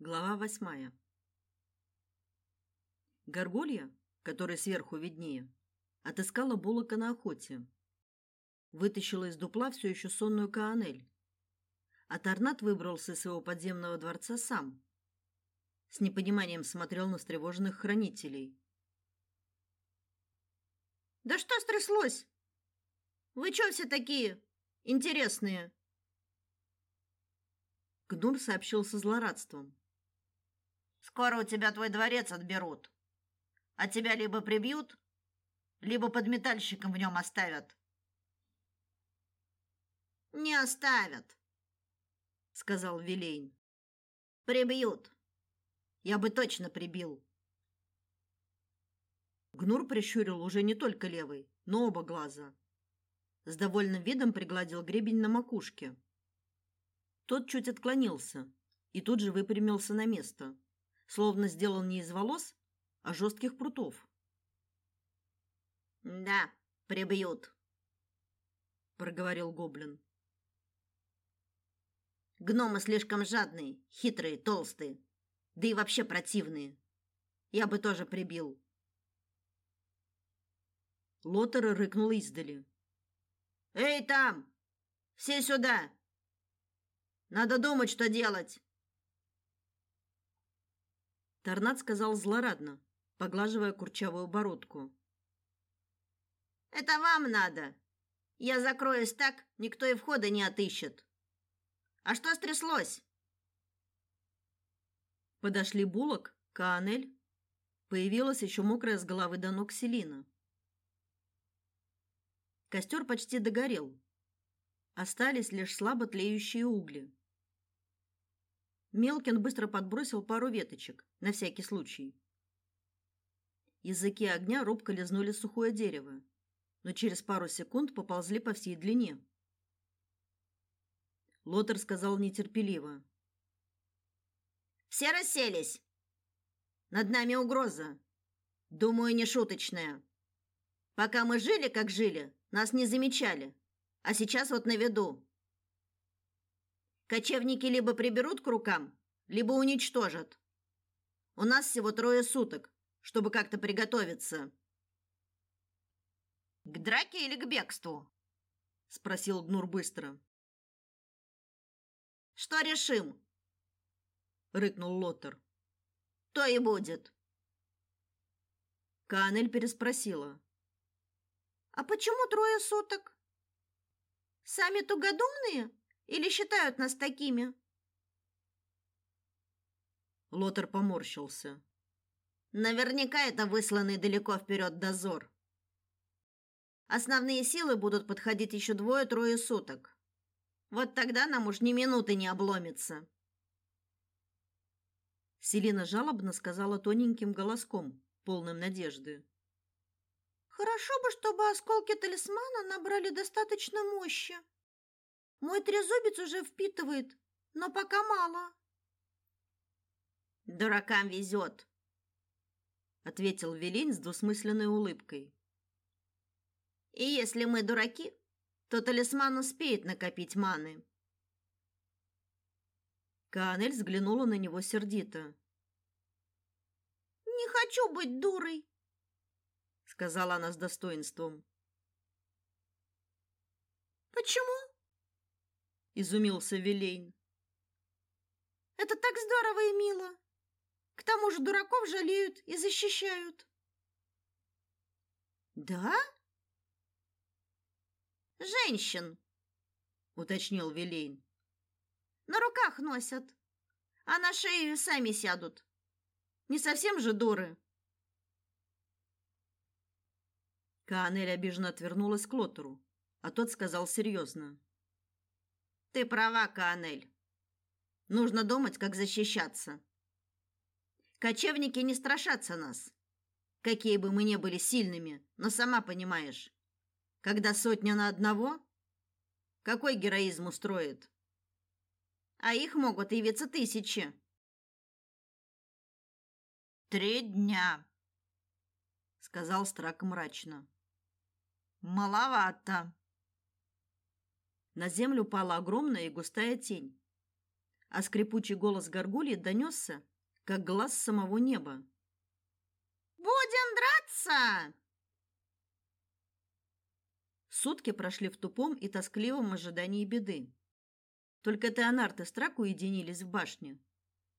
Глава восьмая. Горгулья, которая сверху виднее, отыскала Булака на охоте. Вытащила из дупла все еще сонную Каанель. А Торнат выбрался из своего подземного дворца сам. С непониманием смотрел на встревоженных хранителей. «Да что стряслось? Вы что все такие интересные?» Гнур сообщил со злорадством. Скоро у тебя твой дворец отберут. А тебя либо прибьют, либо подметальщиком в нем оставят. Не оставят, сказал Вилейн. Прибьют. Я бы точно прибил. Гнур прищурил уже не только левый, но оба глаза. С довольным видом пригладил гребень на макушке. Тот чуть отклонился и тут же выпрямился на место словно сделан не из волос, а жестких прутов. Да, прибьют, проговорил гоблин. Гномы слишком жадные, хитрые, толстые, да и вообще противные. Я бы тоже прибил. Лотер рыкнул издали. Эй, там! Все сюда! Надо думать, что делать. Торнад сказал злорадно, поглаживая курчавую бородку. Это вам надо. Я закроюсь так, никто и входа не отыщет. А что стряслось? Подошли Булок, Каанель. Появилась еще мокрая с головы до ног Селина. Костер почти догорел. Остались лишь слабо тлеющие угли. Мелкин быстро подбросил пару веточек, на всякий случай. Языки огня робко лизнули сухое дерево, но через пару секунд поползли по всей длине. Лотер сказал нетерпеливо: "Все расселись. Над нами угроза. Думаю, не шуточная. Пока мы жили, как жили, нас не замечали, а сейчас вот на виду. Кочевники либо приберут к рукам, либо уничтожат. У нас всего трое суток, чтобы как-то приготовиться. К драке или к бегству? спросил Гнур быстро. Что решим? рыкнул Лотер. То и будет. Канель переспросила. А почему трое суток? Сами тугодумные или считают нас такими? Лотер поморщился. Наверняка это высланный далеко вперед дозор. Основные силы будут подходить еще двое-трое суток. Вот тогда нам уж ни минуты не обломится. Селина жалобно сказала тоненьким голоском, полным надежды. Хорошо бы, чтобы осколки талисмана набрали достаточно мощи. Мой трезубец уже впитывает, но пока мало. Дуракам везет, ответил Велин с двусмысленной улыбкой. И если мы дураки, то талисман успеет накопить маны. Канель взглянула на него сердито. Не хочу быть дурой, сказала она с достоинством. Почему? изумился Вилейн. Это так здорово и мило. К тому же дураков жалеют и защищают. Да? Женщин, уточнил Вилейн. На руках носят, а на шею сами сядут. Не совсем же дуры. Канель обиженно отвернулась к Лотеру, а тот сказал серьезно. Ты права, Канель. Нужно думать, как защищаться. Кочевники не страшатся нас. Какие бы мы ни были сильными, но сама понимаешь, когда сотня на одного, какой героизм устроит? А их могут явиться тысячи. Три дня, сказал Страк мрачно. Маловато. На землю упала огромная и густая тень. а скрипучий голос горгульи донесся, как глаз самого неба. «Будем драться!» Сутки прошли в тупом и тоскливом ожидании беды. Только Теонард и Страк уединились в башне,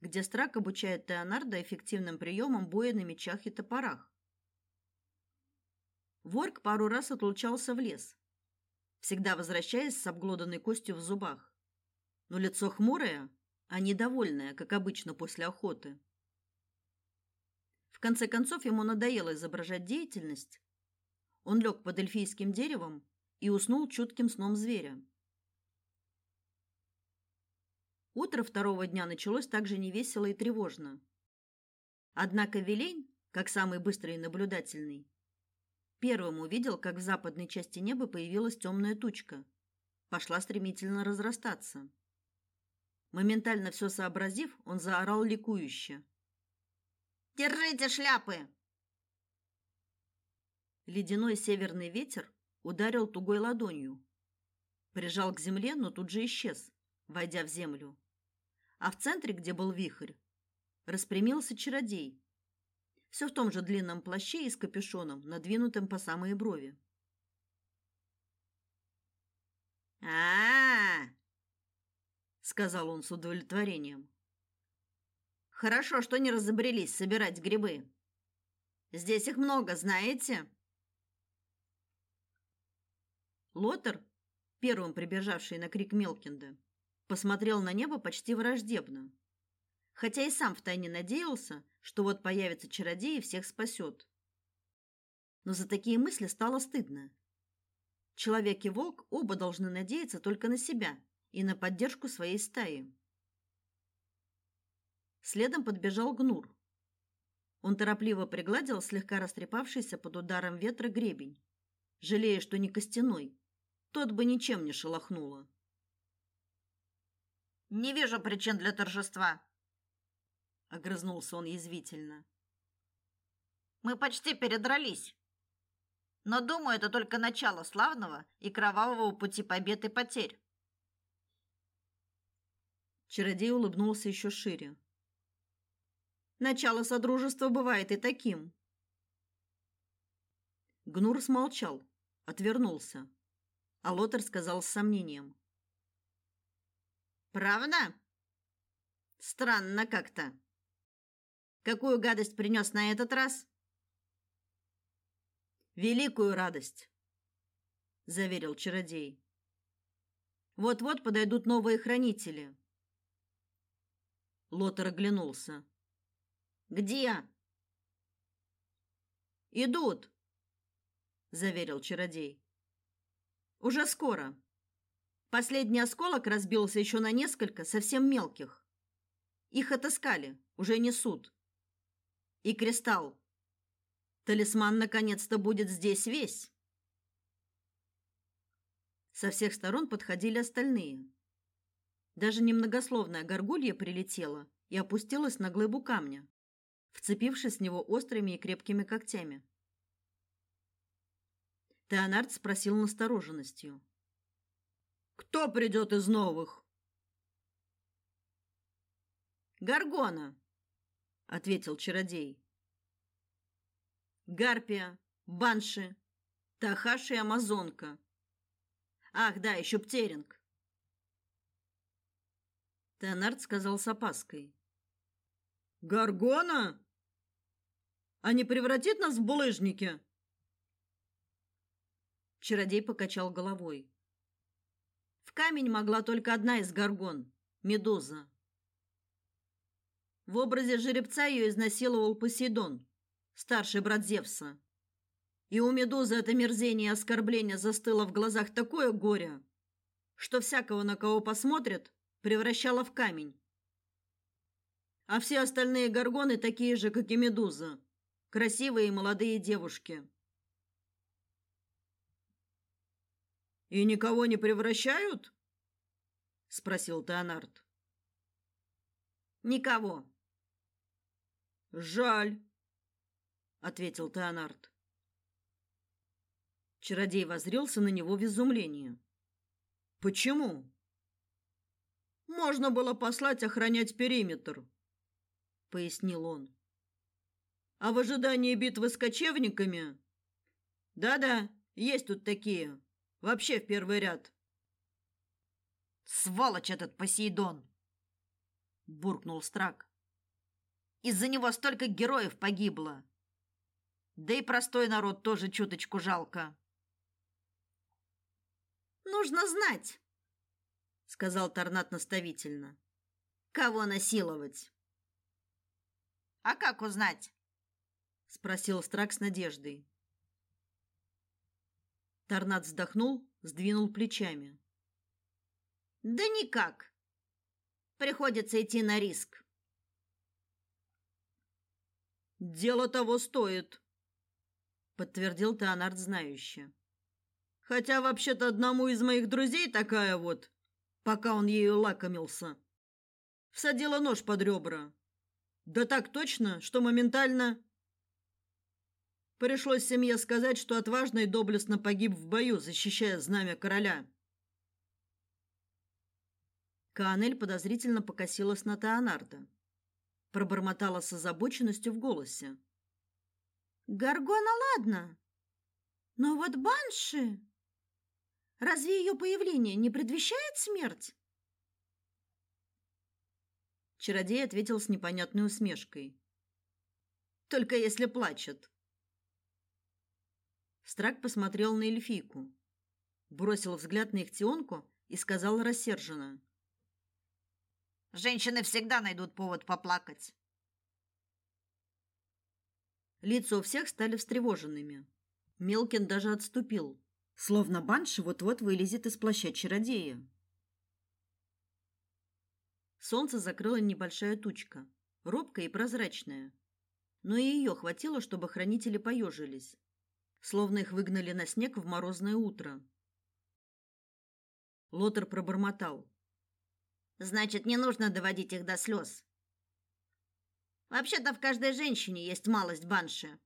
где Страк обучает Теонарда эффективным приемам боя на мечах и топорах. Ворк пару раз отлучался в лес, всегда возвращаясь с обглоданной костью в зубах. Но лицо хмурое, а недовольное, как обычно после охоты. В конце концов ему надоело изображать деятельность. Он лег под эльфийским деревом и уснул чутким сном зверя. Утро второго дня началось также невесело и тревожно. Однако Велень, как самый быстрый и наблюдательный, Первым увидел, как в западной части неба появилась темная тучка. Пошла стремительно разрастаться. Моментально все сообразив, он заорал ликующе: "Держите шляпы!" Ледяной северный ветер ударил тугой ладонью, прижал к земле, но тут же исчез, войдя в землю. А в центре, где был вихрь, распрямился чародей все в том же длинном плаще и с капюшоном, надвинутым по самые брови. А, -а, -а сказал он с удовлетворением. Хорошо, что не разобрались собирать грибы. Здесь их много, знаете? Лотер, первым прибежавший на крик Мелкинда, посмотрел на небо почти враждебно хотя и сам втайне надеялся, что вот появится чародей и всех спасет. Но за такие мысли стало стыдно. Человек и волк оба должны надеяться только на себя и на поддержку своей стаи. Следом подбежал Гнур. Он торопливо пригладил слегка растрепавшийся под ударом ветра гребень, жалея, что не костяной. Тот бы ничем не шелохнуло. Не вижу причин для торжества, огрызнулся он язвительно. Мы почти передрались. Но думаю, это только начало славного и кровавого пути побед и потерь. Чародей улыбнулся еще шире. Начало содружества бывает и таким. Гнур смолчал, отвернулся, а Лотер сказал с сомнением: "Правда? Странно как-то. Какую гадость принес на этот раз? Великую радость, заверил чародей. Вот-вот подойдут новые хранители. Лотер оглянулся. Где? Идут, заверил чародей. Уже скоро. Последний осколок разбился еще на несколько совсем мелких. Их отыскали, уже несут и кристалл. Талисман наконец-то будет здесь весь. Со всех сторон подходили остальные. Даже немногословная горгулья прилетела и опустилась на глыбу камня, вцепившись в него острыми и крепкими когтями. Теонард спросил настороженностью: "Кто придет из новых?" "Гаргона", ответил чародей. Гарпия, банши, тахаш и амазонка. Ах, да, еще птеринг. Теонард сказал с опаской. Гаргона? А не превратит нас в булыжники? Чародей покачал головой. В камень могла только одна из гаргон медуза. В образе жеребца ее изнасиловал Посейдон, старший брат Зевса. И у Медузы это мерзение и оскорбление застыло в глазах такое горе, что всякого, на кого посмотрит, превращало в камень. А все остальные горгоны такие же, как и Медуза, красивые молодые девушки. И никого не превращают? спросил Теонард. Никого, Жаль, ответил Теонард. Чародей воззрился на него в изумлении. Почему? Можно было послать охранять периметр, пояснил он. А в ожидании битвы с кочевниками? Да-да, есть тут такие. Вообще в первый ряд. Сволочь этот Посейдон, буркнул Страк. Из-за него столько героев погибло. Да и простой народ тоже чуточку жалко. Нужно знать, сказал Торнат наставительно. Кого насиловать? А как узнать? спросил Страк с надеждой. Торнат вздохнул, сдвинул плечами. Да никак. Приходится идти на риск. Дело того стоит, подтвердил Теонард знающе. Хотя вообще-то одному из моих друзей такая вот, пока он ею лакомился, всадила нож под ребра. Да так точно, что моментально пришлось семье сказать, что отважно и доблестно погиб в бою, защищая знамя короля. Канель подозрительно покосилась на Теонарда. Пробормотала с озабоченностью в голосе. Гаргона ладно. Но вот Банши... Разве ее появление не предвещает смерть? Чародей ответил с непонятной усмешкой. Только если плачет. Страк посмотрел на эльфийку, бросил взгляд на Ихтионку и сказал рассерженно: Женщины всегда найдут повод поплакать. Лица у всех стали встревоженными. Мелкин даже отступил, словно банши вот-вот вылезет из плаща чародея. Солнце закрыла небольшая тучка, робкая и прозрачная. Но и ее хватило, чтобы хранители поежились, словно их выгнали на снег в морозное утро. Лотер пробормотал: Значит, не нужно доводить их до слез. Вообще-то в каждой женщине есть малость банши.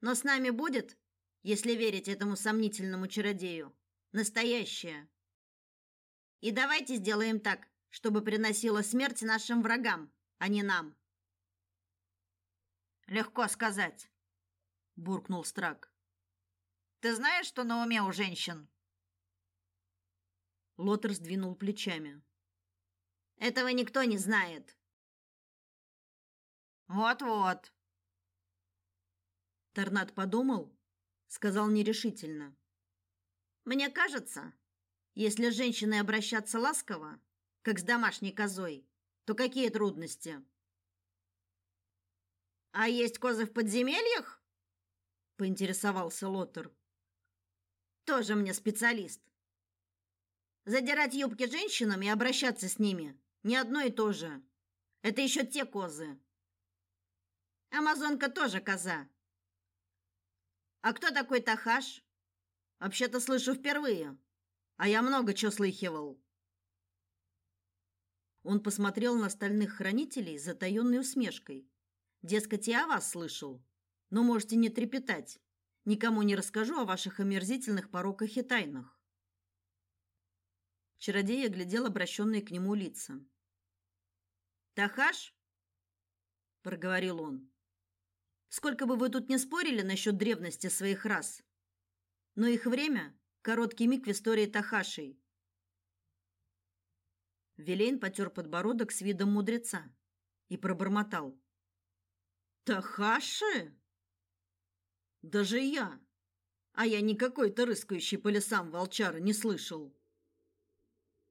Но с нами будет, если верить этому сомнительному чародею, настоящее. И давайте сделаем так, чтобы приносило смерть нашим врагам, а не нам. Легко сказать, буркнул Страк. Ты знаешь, что на уме у женщин? Лотер сдвинул плечами. Этого никто не знает. Вот-вот. Торнад подумал, сказал нерешительно. Мне кажется, если с женщиной обращаться ласково, как с домашней козой, то какие трудности? А есть козы в подземельях? поинтересовался Лотер. Тоже мне специалист. Задирать юбки женщинам и обращаться с ними не одно и то же. Это еще те козы. Амазонка тоже коза. А кто такой Тахаш? Вообще-то слышу впервые. А я много чего слыхивал. Он посмотрел на остальных хранителей с затаённой усмешкой. Дескать, я о вас слышал. Но можете не трепетать. Никому не расскажу о ваших омерзительных пороках и тайнах. Чародей оглядел обращенные к нему лица. Тахаш, проговорил он. Сколько бы вы тут ни спорили насчет древности своих рас, но их время короткий миг в истории Тахашей. Велейн потер подбородок с видом мудреца и пробормотал: "Тахаши? Даже я, а я не какой-то рыскающий по лесам волчара не слышал.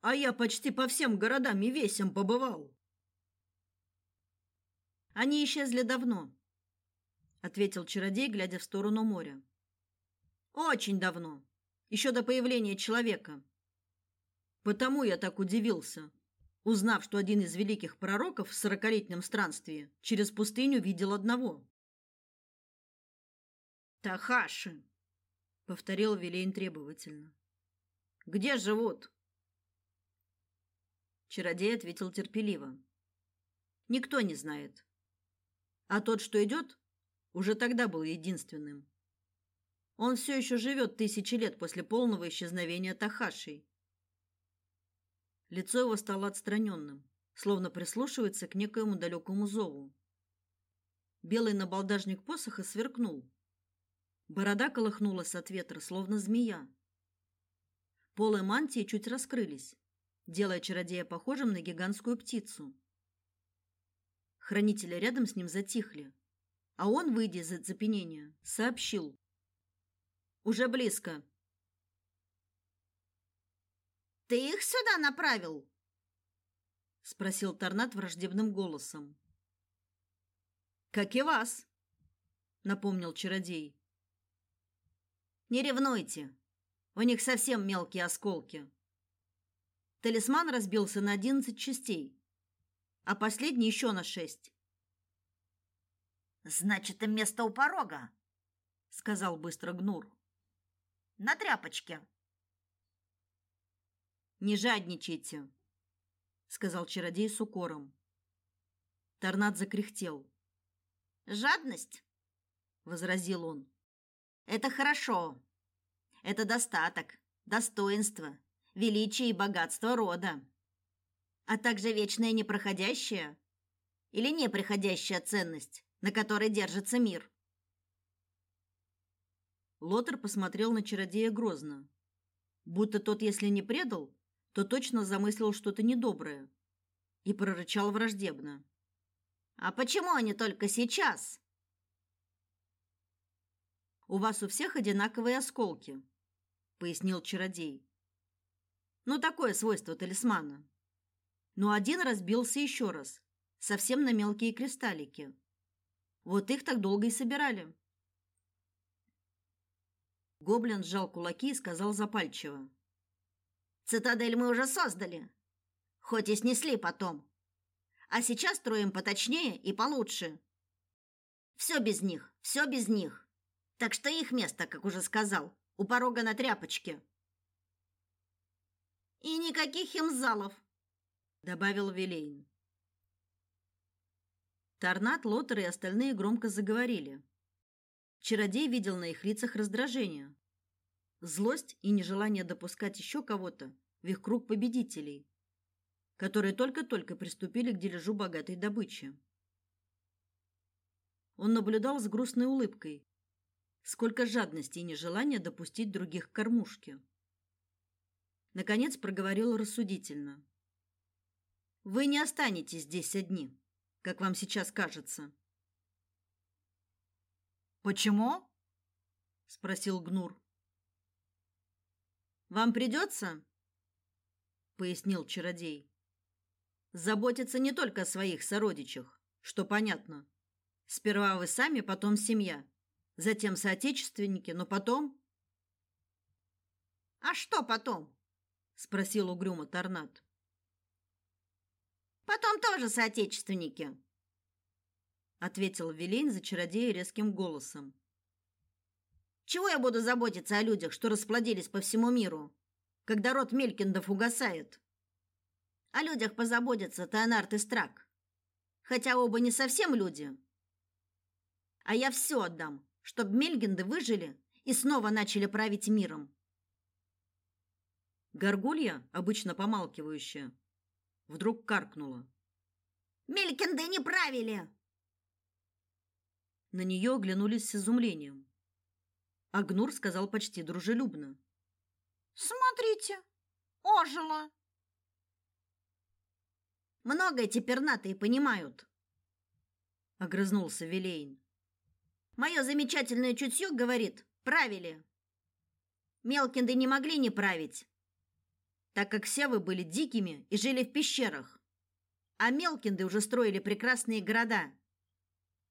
А я почти по всем городам и весям побывал. Они исчезли давно, ответил чародей, глядя в сторону моря. Очень давно, еще до появления человека. Потому я так удивился, узнав, что один из великих пророков в сорокалетнем странстве через пустыню видел одного. Тахаши, повторил Вилейн требовательно. Где живут? Чародей ответил терпеливо. Никто не знает. А тот, что идет, уже тогда был единственным. Он все еще живет тысячи лет после полного исчезновения Тахашей. Лицо его стало отстраненным, словно прислушивается к некоему далекому зову. Белый набалдажник посоха сверкнул. Борода колыхнулась от ветра, словно змея. Полы мантии чуть раскрылись, делая чародея похожим на гигантскую птицу. Хранители рядом с ним затихли, а он, выйдя из оцепенения, сообщил: "Уже близко". Ты их сюда направил? спросил Торнат враждебным голосом. Как и вас, напомнил чародей. Не ревнуйте. У них совсем мелкие осколки. Талисман разбился на одиннадцать частей, а последний еще на шесть. Значит, им место у порога, сказал быстро Гнур. На тряпочке. Не жадничайте, сказал чародей с укором. Торнад закряхтел. Жадность, возразил он. Это хорошо. Это достаток, достоинство, величие и богатство рода, а также вечная непроходящая или неприходящая ценность, на которой держится мир. Лотер посмотрел на чародея грозно, будто тот, если не предал, то точно замыслил что-то недоброе и прорычал враждебно. А почему они только сейчас? У вас у всех одинаковые осколки, пояснил чародей. Ну такое свойство талисмана. Но один разбился еще раз, совсем на мелкие кристаллики. Вот их так долго и собирали. Гоблин сжал кулаки и сказал запальчиво: Цитадель мы уже создали, хоть и снесли потом. А сейчас строим поточнее и получше. Все без них, все без них. Так что их место, как уже сказал, у порога на тряпочке. И никаких химзалов, добавил Вилейн. Торнат, Лотер и остальные громко заговорили. Чародей видел на их лицах раздражение злость и нежелание допускать еще кого-то в их круг победителей, которые только-только приступили к дележу богатой добычи. Он наблюдал с грустной улыбкой, сколько жадности и нежелания допустить других к кормушке. Наконец проговорил рассудительно: Вы не останетесь здесь одни, как вам сейчас кажется. Почему? спросил Гнур. Вам придется, пояснил чародей. Заботиться не только о своих сородичах, что понятно. Сперва вы сами, потом семья, затем соотечественники, но потом А что потом? спросил угрюмо Торнат. Потом тоже соотечественники, ответил Велень за чародея резким голосом. Чего я буду заботиться о людях, что расплодились по всему миру, когда род Мелькиндов угасает? О людях позаботятся Теонард и Страк. Хотя оба не совсем люди. А я все отдам, чтобы Мельгинды выжили и снова начали править миром. Горгулья, обычно помалкивающая, вдруг каркнула. Мелькинды не правили. На нее оглянулись с изумлением. Агнур сказал почти дружелюбно. Смотрите, ожило. Много эти пернатые понимают, огрызнулся Вилейн. Мое замечательное чутье говорит, правили. Мелкинды не могли не править, так как все вы были дикими и жили в пещерах. А мелкинды уже строили прекрасные города.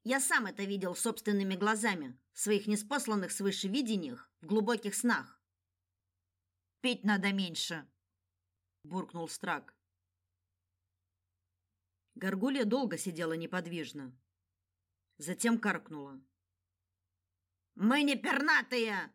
Я сам это видел собственными глазами в своих неспосланных свыше видениях, в глубоких снах. Пить надо меньше, буркнул Страк. Горгулья долго сидела неподвижно. Затем каркнула. Мы не пернатые,